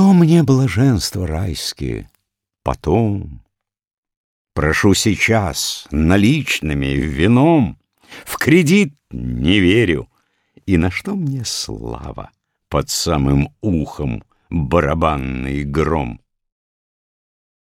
Что мне блаженство райские? Потом. Прошу сейчас наличными, вином. В кредит не верю. И на что мне слава? Под самым ухом барабанный гром.